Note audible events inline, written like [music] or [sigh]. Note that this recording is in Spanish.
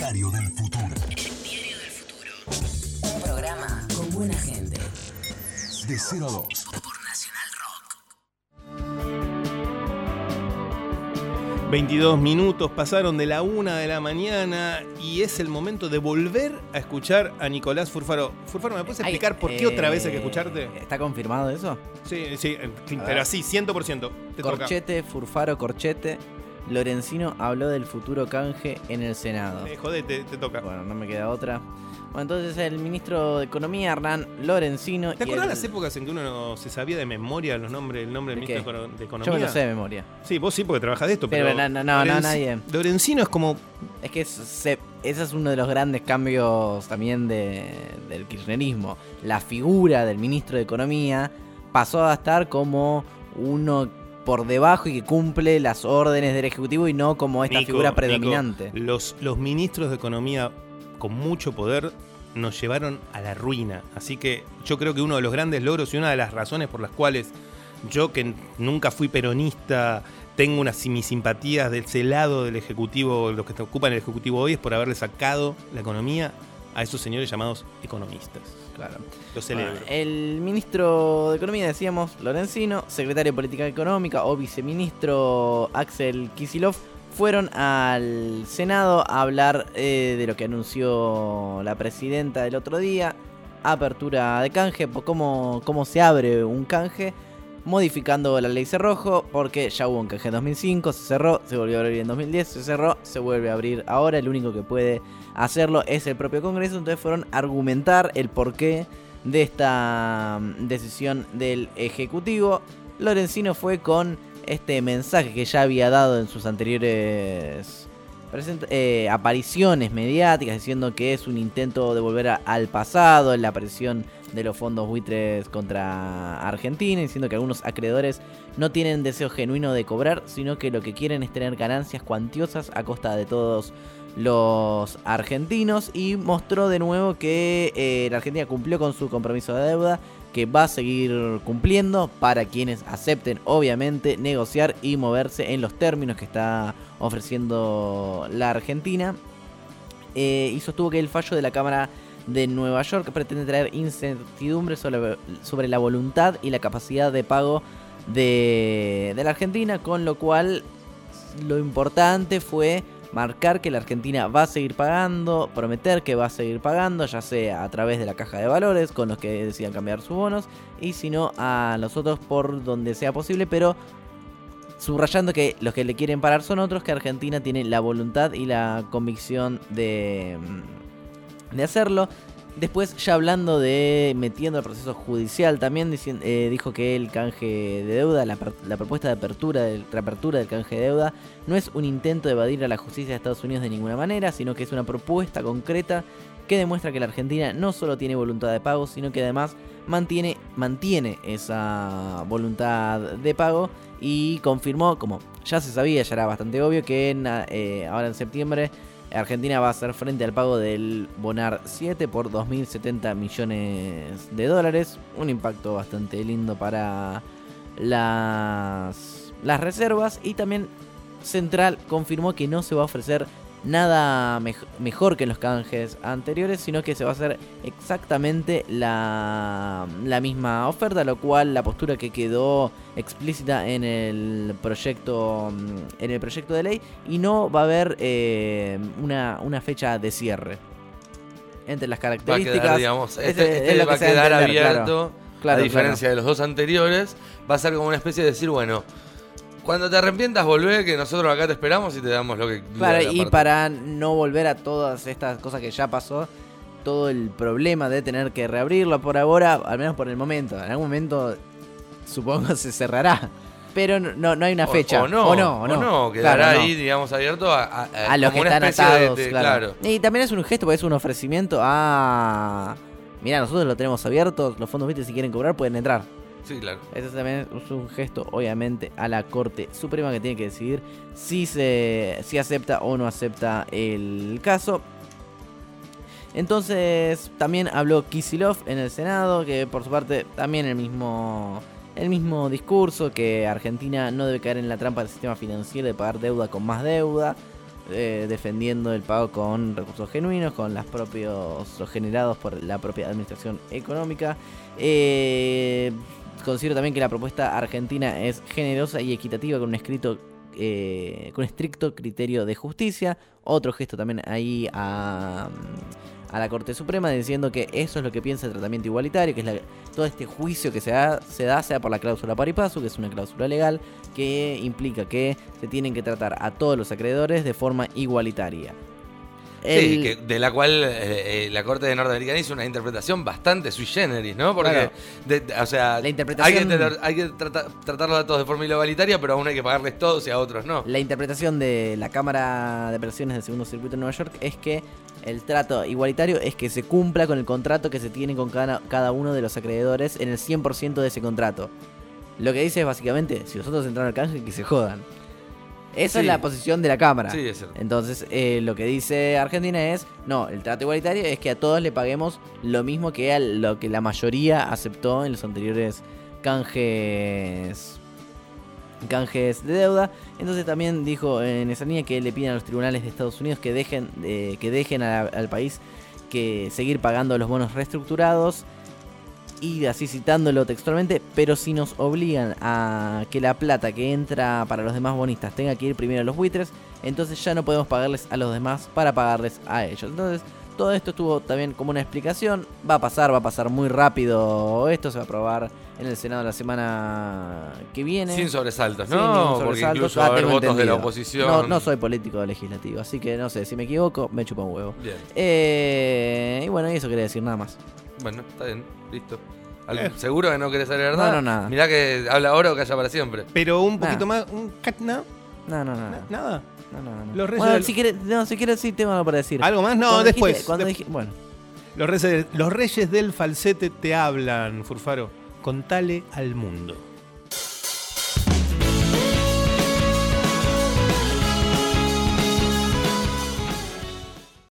Diario del Futuro. Diario del Futuro. Un programa con buena gente. De 0 a 2. Por Nacional Rock. 22 minutos pasaron de la una de la mañana y es el momento de volver a escuchar a Nicolás Furfaro. Furfaro, ¿me puedes Ay, explicar por qué otra vez hay que eh, escucharte? ¿Está confirmado eso? Sí, sí, eh, pero así, 100%. Te toca. Corchete, Furfaro, Corchete. Lorencino habló del futuro canje en el Senado. Eh, jodete, te toca. Bueno, no me queda otra. Bueno, entonces el ministro de Economía, Hernán Lorencino. ¿Te y acuerdas el- las épocas en que uno no se sabía de memoria los nombres, el nombre del ¿De ministro qué? de Econo- de Economía? Yo me lo sé de memoria. Sí, vos sí, porque trabajas de esto, pero. Pero no, no, no, no, nadie. Lorencino es como. Es que se- ese es uno de los grandes cambios también de- del kirchnerismo. La figura del ministro de Economía pasó a estar como uno por debajo y que cumple las órdenes del Ejecutivo y no como esta Nico, figura Nico, predominante. los, los ministros de Economía con mucho poder nos llevaron a la ruina. Así que yo creo que uno de los grandes logros y una de las razones por las cuales yo, que nunca fui peronista, tengo unas mis simpatías de ese lado del Ejecutivo, los que ocupan el Ejecutivo hoy, es por haberle sacado la economía a esos señores llamados economistas. Claro. Lo celebro. Bueno, el ministro de Economía, decíamos, Lorencino, secretario de Política Económica o viceministro Axel Kisilov, fueron al Senado a hablar eh, de lo que anunció la presidenta el otro día, apertura de canje, cómo, cómo se abre un canje, modificando la ley Cerrojo, porque ya hubo un canje en 2005, se cerró, se volvió a abrir en 2010, se cerró, se vuelve a abrir ahora, el único que puede hacerlo es el propio Congreso, entonces fueron a argumentar el porqué de esta mm, decisión del Ejecutivo. Lorencino fue con este mensaje que ya había dado en sus anteriores eh, apariciones mediáticas, diciendo que es un intento de volver al pasado, la aparición de los fondos buitres contra Argentina, diciendo que algunos acreedores no tienen deseo genuino de cobrar, sino que lo que quieren es tener ganancias cuantiosas a costa de todos los argentinos. Y mostró de nuevo que eh, la Argentina cumplió con su compromiso de deuda, que va a seguir cumpliendo para quienes acepten obviamente negociar y moverse en los términos que está ofreciendo la Argentina. Eh, y sostuvo que el fallo de la Cámara de Nueva York pretende traer incertidumbre sobre, sobre la voluntad y la capacidad de pago de, de la Argentina, con lo cual lo importante fue marcar que la Argentina va a seguir pagando, prometer que va a seguir pagando, ya sea a través de la caja de valores, con los que decidan cambiar sus bonos, y si no a los otros por donde sea posible, pero subrayando que los que le quieren parar son otros, que Argentina tiene la voluntad y la convicción de, mm, de hacerlo. Después, ya hablando de metiendo el proceso judicial, también dicien- eh, dijo que el canje de deuda, la, la propuesta de apertura, del, reapertura del canje de deuda, no es un intento de evadir a la justicia de Estados Unidos de ninguna manera, sino que es una propuesta concreta que demuestra que la Argentina no solo tiene voluntad de pago, sino que además mantiene, mantiene esa voluntad de pago y confirmó, como ya se sabía, ya era bastante obvio, que en, eh, ahora en septiembre Argentina va a hacer frente al pago del Bonar 7 por 2.070 millones de dólares. Un impacto bastante lindo para las, las reservas. Y también Central confirmó que no se va a ofrecer nada mej- mejor que en los canjes anteriores, sino que se va a hacer exactamente la, la misma oferta, lo cual la postura que quedó explícita en el proyecto mm, en el proyecto de ley y no va a haber eh, una, una fecha de cierre. Entre las Va a características. quedar, digamos, ese este, este es lo va que quedar entender, abierto. Claro, a diferencia de los dos anteriores, va a ser como una especie de decir, bueno, cuando te arrepientas volvé, que nosotros acá te esperamos y te damos lo que Claro, la y parte. para no volver a todas estas cosas que ya pasó, todo el problema de tener que reabrirlo por ahora, al menos por el momento. En algún momento supongo [laughs] se cerrará. Pero no, no, no hay una O- fecha. O, no, o no, o no. quedará Claro, no. ahí, digamos, abierto a, a- a- a los que están de- atados, de- claro. Y también es un gesto, porque es un ofrecimiento a... Mira, nosotros lo tenemos abierto, los fondos viste si quieren cobrar pueden entrar. Sí, claro. Ese también es un gesto, obviamente, a la Corte Suprema que tiene que decidir si se si acepta o no acepta el caso. Entonces, también habló Kisilov en el Senado, que por su parte también el mismo el mismo discurso que Argentina no debe caer en la trampa del sistema financiero de pagar deuda con más deuda. eh, defendiendo el pago con recursos genuinos, con los propios los generados por la propia administración económica. Eh, considero también que la propuesta argentina es generosa y equitativa con un escrito eh, con estricto criterio de justicia. Otro gesto también ahí a, a la Corte Suprema diciendo que eso es lo que piensa el tratamiento igualitario, que es la- todo este juicio que se da, se da sea por la cláusula pari passu, que es una cláusula legal que implica que se tienen que tratar a todos los acreedores de forma igualitaria. Sí, El- que- de la cual eh, eh, la Corte de Norteamericana hizo una interpretación bastante sui generis, ¿no? Porque, Claro. de- de- o sea, La interpretación- hay que, tener- hay que trata- tratarlos a todos de forma igualitaria, pero aún hay que pagarles todos y a otros no. La interpretación de la Cámara de Apelaciones del Segundo Circuito de Nueva York es que el trato igualitario es que se cumpla con el contrato que se tiene con cada, cada uno de los acreedores en el 100% de ese contrato. Lo que dice es básicamente, si nosotros entraron al canje, que se jodan. Esa Sí. es la posición de la Cámara. Sí, es cierto. Entonces, eh, lo que dice Argentina es, no, el trato igualitario es que a todos le paguemos lo mismo que a lo que la mayoría aceptó en los anteriores canjes canjes de deuda. Entonces también dijo en esa línea que le piden a los tribunales de Estados Unidos que dejen, eh, que dejen al país que seguir pagando los bonos reestructurados y así citándolo textualmente, pero si nos obligan a que la plata que entra para los demás bonistas tenga que ir primero a los buitres, entonces ya no podemos pagarles a los demás para pagarles a ellos. Entonces, todo esto estuvo también como una explicación. Va a pasar, va a pasar muy rápido. Esto se va a aprobar en el Senado la semana que viene. Sin sobresaltos, Sí, ¿no? ningún Porque sobresalto. incluso Ah, va a haber tengo votos de la oposición. No, no soy político legislativo, así que no sé, si me equivoco, me chupa un huevo. Bien. Eh, y bueno, y eso quería decir nada más. Bueno, está bien, listo. Eh. ¿Seguro que no querés saber verdad? No, no, nada. Mirá que habla ahora o calla para siempre. Pero un Nah. poquito más, un cat- no, No, no, no. na- no. nada. No, no, no. Los Bueno, del- si quieres, no, si quieres sí tengo algo para decir. ¿Algo más? No, Cuando después. dijiste- cuando de- dije- bueno, los, reyes, los reyes del falsete te hablan, Furfaro. Contale al mundo.